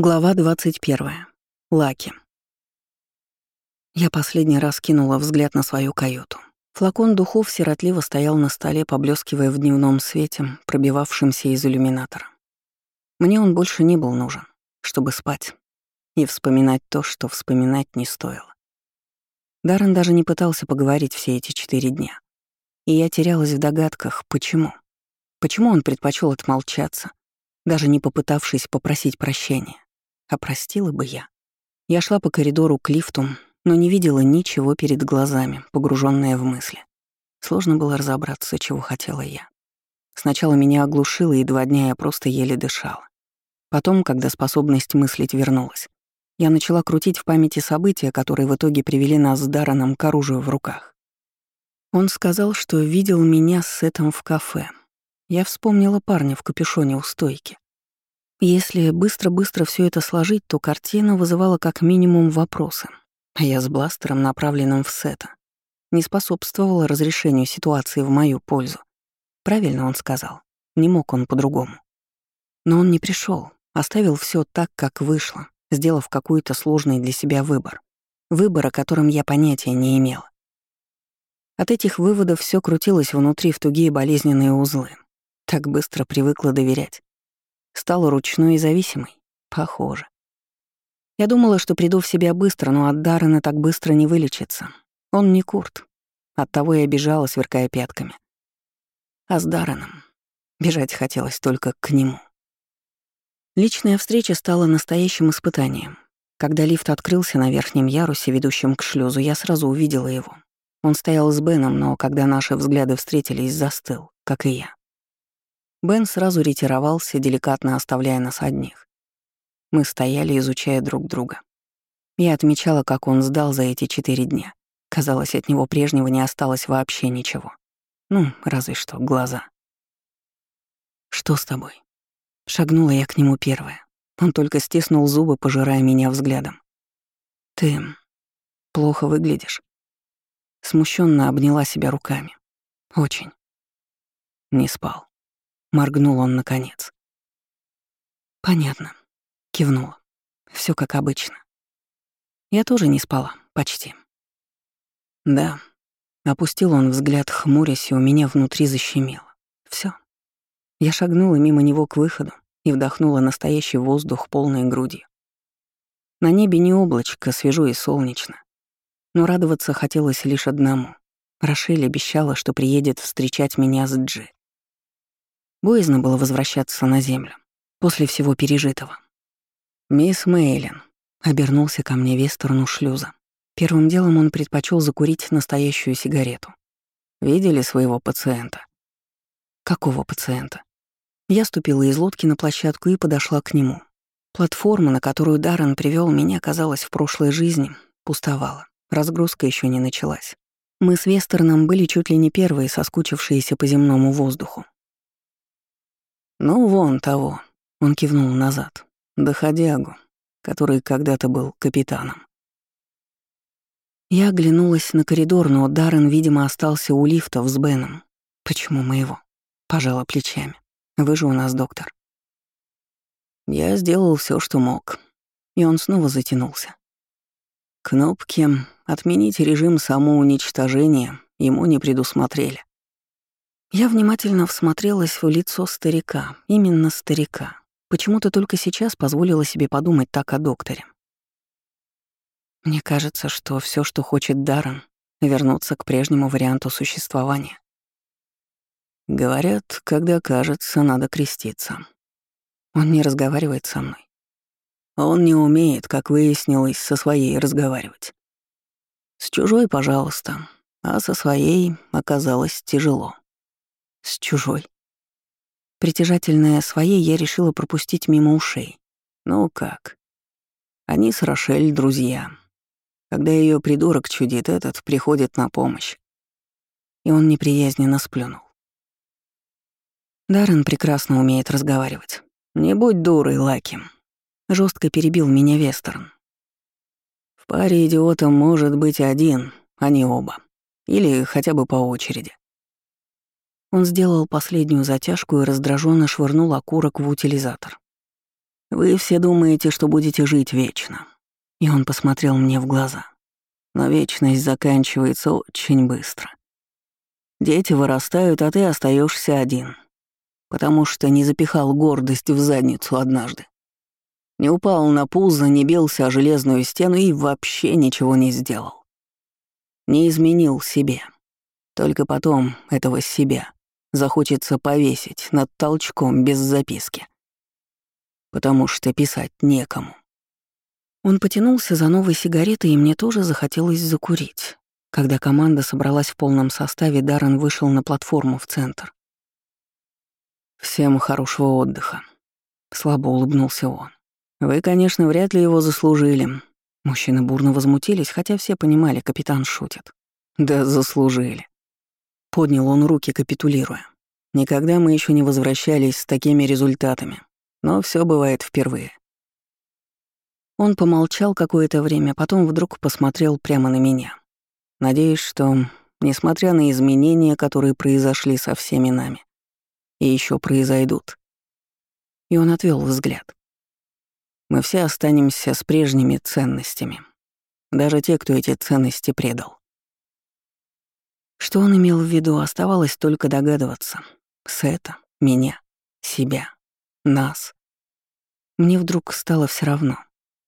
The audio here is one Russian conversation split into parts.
Глава 21. Лаки. Я последний раз кинула взгляд на свою каюту. Флакон духов сиротливо стоял на столе, поблескивая в дневном свете, пробивавшемся из иллюминатора. Мне он больше не был нужен, чтобы спать и вспоминать то, что вспоминать не стоило. Даррен даже не пытался поговорить все эти четыре дня. И я терялась в догадках, почему. Почему он предпочел отмолчаться, даже не попытавшись попросить прощения. А простила бы я. Я шла по коридору к лифту, но не видела ничего перед глазами, погруженная в мысли. Сложно было разобраться, чего хотела я. Сначала меня оглушило, и два дня я просто еле дышала. Потом, когда способность мыслить вернулась, я начала крутить в памяти события, которые в итоге привели нас с Дараном к оружию в руках. Он сказал, что видел меня с этим в кафе. Я вспомнила парня в капюшоне у стойки. Если быстро-быстро все это сложить, то картина вызывала как минимум вопросы. А я с бластером, направленным в Сета, не способствовала разрешению ситуации в мою пользу. Правильно он сказал. Не мог он по-другому. Но он не пришел, оставил все так, как вышло, сделав какой-то сложный для себя выбор. Выбор, о котором я понятия не имела. От этих выводов все крутилось внутри в тугие болезненные узлы. Так быстро привыкла доверять. Стала ручной и зависимой? Похоже. Я думала, что приду в себя быстро, но от Даррена так быстро не вылечится. Он не Курт. Оттого я бежала, сверкая пятками. А с Дарреном бежать хотелось только к нему. Личная встреча стала настоящим испытанием. Когда лифт открылся на верхнем ярусе, ведущем к шлюзу, я сразу увидела его. Он стоял с Беном, но когда наши взгляды встретились, застыл, как и я. Бен сразу ретировался, деликатно оставляя нас одних. Мы стояли, изучая друг друга. Я отмечала, как он сдал за эти четыре дня. Казалось, от него прежнего не осталось вообще ничего. Ну, разве что глаза. «Что с тобой?» Шагнула я к нему первая. Он только стиснул зубы, пожирая меня взглядом. «Ты плохо выглядишь». Смущенно обняла себя руками. «Очень». Не спал. Моргнул он наконец. «Понятно», — кивнула. Все как обычно. Я тоже не спала, почти. Да. Опустил он взгляд, хмурясь, и у меня внутри защемило. Все. Я шагнула мимо него к выходу и вдохнула настоящий воздух полной грудью. На небе не облачко, свежо и солнечно. Но радоваться хотелось лишь одному. Рошель обещала, что приедет встречать меня с Джи. Боязно было возвращаться на землю после всего пережитого. «Мисс Мейлин», — обернулся ко мне в сторону шлюза. Первым делом он предпочел закурить настоящую сигарету. «Видели своего пациента?» «Какого пациента?» Я ступила из лодки на площадку и подошла к нему. Платформа, на которую Даррен привел меня, казалось, в прошлой жизни, пустовала. Разгрузка еще не началась. Мы с Вестерном были чуть ли не первые, соскучившиеся по земному воздуху. «Ну, вон того», — он кивнул назад, — «доходягу, который когда-то был капитаном». Я оглянулась на коридор, но Даррен, видимо, остался у лифтов с Беном. «Почему моего?» — пожала плечами. «Вы же у нас доктор». Я сделал все, что мог. И он снова затянулся. Кнопки «Отменить режим самоуничтожения» ему не предусмотрели. Я внимательно всмотрелась в лицо старика, именно старика. Почему-то только сейчас позволила себе подумать так о докторе. Мне кажется, что все, что хочет Даррен, вернуться к прежнему варианту существования. Говорят, когда кажется, надо креститься. Он не разговаривает со мной. Он не умеет, как выяснилось, со своей разговаривать. С чужой, пожалуйста, а со своей оказалось тяжело с чужой. Притяжательное своей я решила пропустить мимо ушей. Ну как? Они с Рошель друзья. Когда ее придурок чудит, этот приходит на помощь. И он неприязненно сплюнул. Даррен прекрасно умеет разговаривать. Не будь дурой, Лаки. Жестко перебил меня Вестерн. В паре идиотов может быть один, а не оба. Или хотя бы по очереди. Он сделал последнюю затяжку и раздраженно швырнул окурок в утилизатор. Вы все думаете, что будете жить вечно. И он посмотрел мне в глаза. Но вечность заканчивается очень быстро. Дети вырастают, а ты остаешься один. Потому что не запихал гордость в задницу однажды. Не упал на пузо, не бился о железную стену и вообще ничего не сделал. Не изменил себе. Только потом этого себя захочется повесить над толчком без записки. Потому что писать некому. Он потянулся за новой сигаретой, и мне тоже захотелось закурить. Когда команда собралась в полном составе, Даррен вышел на платформу в центр. «Всем хорошего отдыха», — слабо улыбнулся он. «Вы, конечно, вряд ли его заслужили». Мужчины бурно возмутились, хотя все понимали, капитан шутит. «Да заслужили». Поднял он руки, капитулируя. «Никогда мы еще не возвращались с такими результатами, но все бывает впервые. Он помолчал какое-то время, потом вдруг посмотрел прямо на меня. Надеюсь, что, несмотря на изменения, которые произошли со всеми нами, и еще произойдут. И он отвел взгляд. Мы все останемся с прежними ценностями. Даже те, кто эти ценности предал. Что он имел в виду, оставалось только догадываться. Сета, меня, себя, нас. Мне вдруг стало все равно.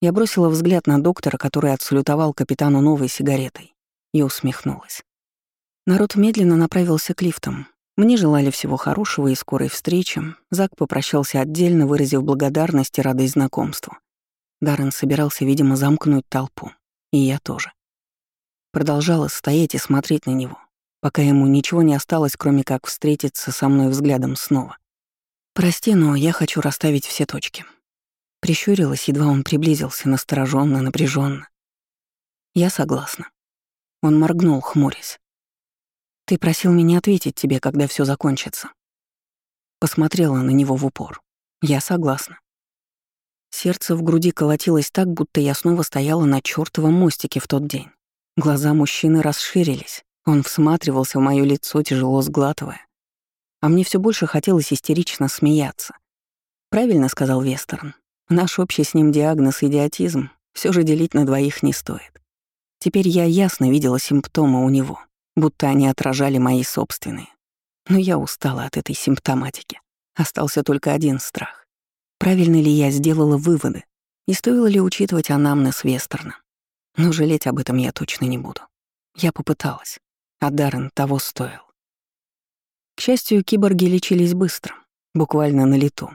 Я бросила взгляд на доктора, который отсалютовал капитану новой сигаретой, и усмехнулась. Народ медленно направился к лифтам. Мне желали всего хорошего и скорой встречи. Зак попрощался отдельно, выразив благодарность и радость знакомству. Даррен собирался, видимо, замкнуть толпу. И я тоже. Продолжала стоять и смотреть на него, пока ему ничего не осталось, кроме как встретиться со мной взглядом снова. «Прости, но я хочу расставить все точки», Прищурилась, едва он приблизился, настороженно, напряженно. Я согласна. Он моргнул, хмурясь. Ты просил меня ответить тебе, когда все закончится. Посмотрела на него в упор. Я согласна. Сердце в груди колотилось так, будто я снова стояла на чёртовом мостике в тот день. Глаза мужчины расширились. Он всматривался в моё лицо, тяжело сглатывая. А мне все больше хотелось истерично смеяться. Правильно сказал Вестерн. Наш общий с ним диагноз — идиотизм. Все же делить на двоих не стоит. Теперь я ясно видела симптомы у него, будто они отражали мои собственные. Но я устала от этой симптоматики. Остался только один страх. Правильно ли я сделала выводы? И стоило ли учитывать анамнез Вестерна? Но жалеть об этом я точно не буду. Я попыталась, а Даррен того стоил. К счастью, киборги лечились быстро, буквально на лету.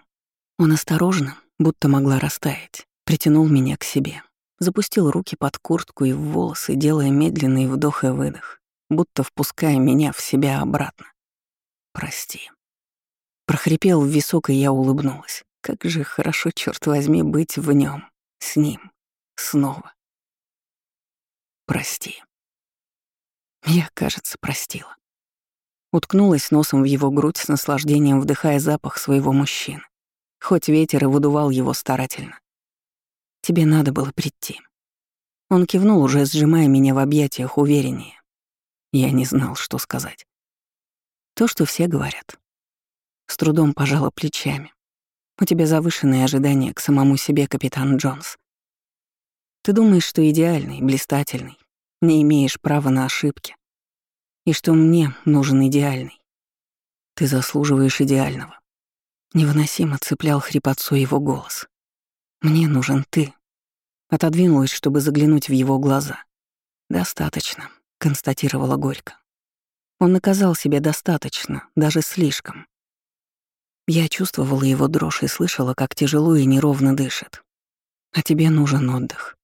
Он осторожно, будто могла растаять, притянул меня к себе, запустил руки под куртку и в волосы, делая медленный вдох и выдох, будто впуская меня в себя обратно. «Прости». Прохрипел в висок, и я улыбнулась. Как же хорошо, черт возьми, быть в нем, с ним, снова. Прости. Я, кажется, простила. Уткнулась носом в его грудь с наслаждением, вдыхая запах своего мужчины хоть ветер и выдувал его старательно. «Тебе надо было прийти». Он кивнул, уже сжимая меня в объятиях увереннее. Я не знал, что сказать. То, что все говорят. С трудом пожала плечами. У тебя завышенные ожидания к самому себе, капитан Джонс. Ты думаешь, что идеальный, блистательный, не имеешь права на ошибки. И что мне нужен идеальный. Ты заслуживаешь идеального. Невыносимо цеплял хрипотцу его голос. «Мне нужен ты». Отодвинулась, чтобы заглянуть в его глаза. «Достаточно», — констатировала горько. Он наказал себя достаточно, даже слишком. Я чувствовала его дрожь и слышала, как тяжело и неровно дышит. А тебе нужен отдых.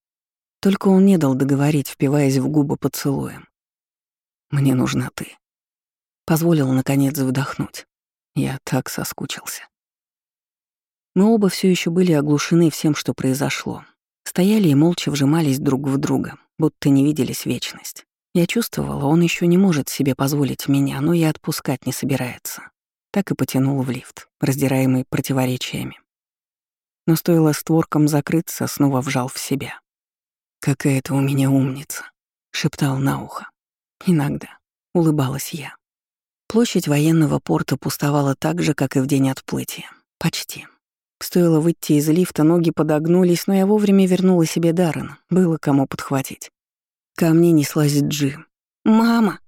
Только он не дал договорить, впиваясь в губы поцелуем. Мне нужна ты. Позволил, наконец, вдохнуть. Я так соскучился. Мы оба все еще были оглушены всем, что произошло. Стояли и молча вжимались друг в друга, будто не виделись вечность. Я чувствовала, он еще не может себе позволить меня, но и отпускать не собирается. Так и потянул в лифт, раздираемый противоречиями. Но стоило створкам закрыться, снова вжал в себя. «Какая ты у меня умница», — шептал на ухо. Иногда. Улыбалась я. Площадь военного порта пустовала так же, как и в день отплытия. Почти. Стоило выйти из лифта, ноги подогнулись, но я вовремя вернула себе Даррен. Было кому подхватить. Ко мне неслась Джи. «Мама!»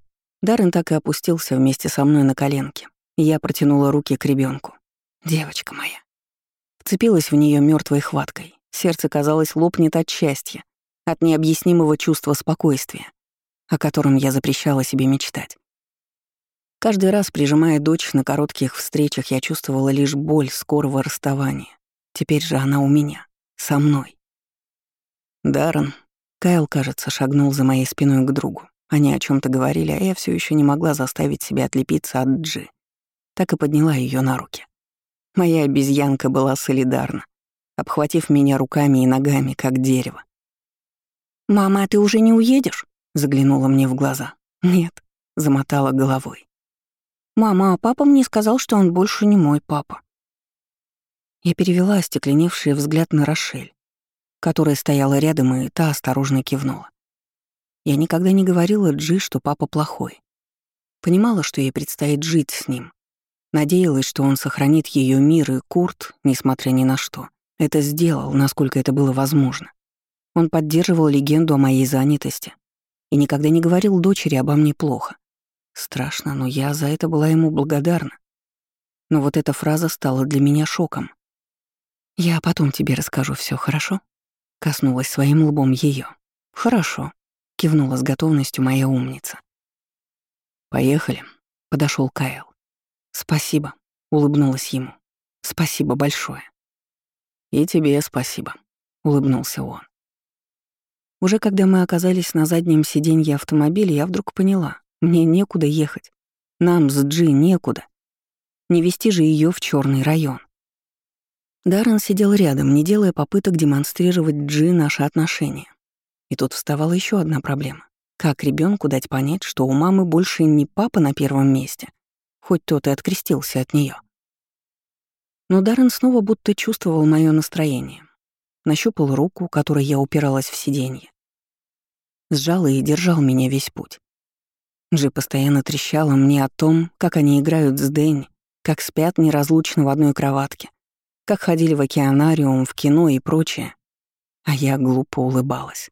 Даррен так и опустился вместе со мной на коленки. Я протянула руки к ребенку. «Девочка моя». Вцепилась в нее мертвой хваткой. Сердце, казалось, лопнет от счастья, от необъяснимого чувства спокойствия, о котором я запрещала себе мечтать. Каждый раз, прижимая дочь на коротких встречах, я чувствовала лишь боль скорого расставания. Теперь же она у меня, со мной. Даррен, Кайл, кажется, шагнул за моей спиной к другу. Они о чем то говорили, а я все еще не могла заставить себя отлепиться от Джи. Так и подняла ее на руки. Моя обезьянка была солидарна, обхватив меня руками и ногами, как дерево. «Мама, а ты уже не уедешь?» — заглянула мне в глаза. «Нет», — замотала головой. «Мама, а папа мне сказал, что он больше не мой папа». Я перевела остекленевший взгляд на Рошель, которая стояла рядом, и та осторожно кивнула. Я никогда не говорила Джи, что папа плохой. Понимала, что ей предстоит жить с ним. Надеялась, что он сохранит ее мир, и Курт, несмотря ни на что, это сделал, насколько это было возможно. Он поддерживал легенду о моей занятости и никогда не говорил дочери обо мне плохо. Страшно, но я за это была ему благодарна. Но вот эта фраза стала для меня шоком. «Я потом тебе расскажу все, хорошо?» Коснулась своим лбом ее. «Хорошо», — кивнула с готовностью моя умница. «Поехали», — подошел Кайл. «Спасибо», — улыбнулась ему. «Спасибо большое». «И тебе спасибо», — улыбнулся он. Уже когда мы оказались на заднем сиденье автомобиля, я вдруг поняла, мне некуда ехать. Нам с Джи некуда. Не вести же ее в черный район. Даррен сидел рядом, не делая попыток демонстрировать Джи наши отношения. И тут вставала еще одна проблема. Как ребенку дать понять, что у мамы больше не папа на первом месте, хоть тот и открестился от нее. Но Даррен снова будто чувствовал мое настроение. Нащупал руку, которой я упиралась в сиденье. Сжал и держал меня весь путь. Джи постоянно трещала мне о том, как они играют с Дэнни, как спят неразлучно в одной кроватке, как ходили в океанариум, в кино и прочее. А я глупо улыбалась.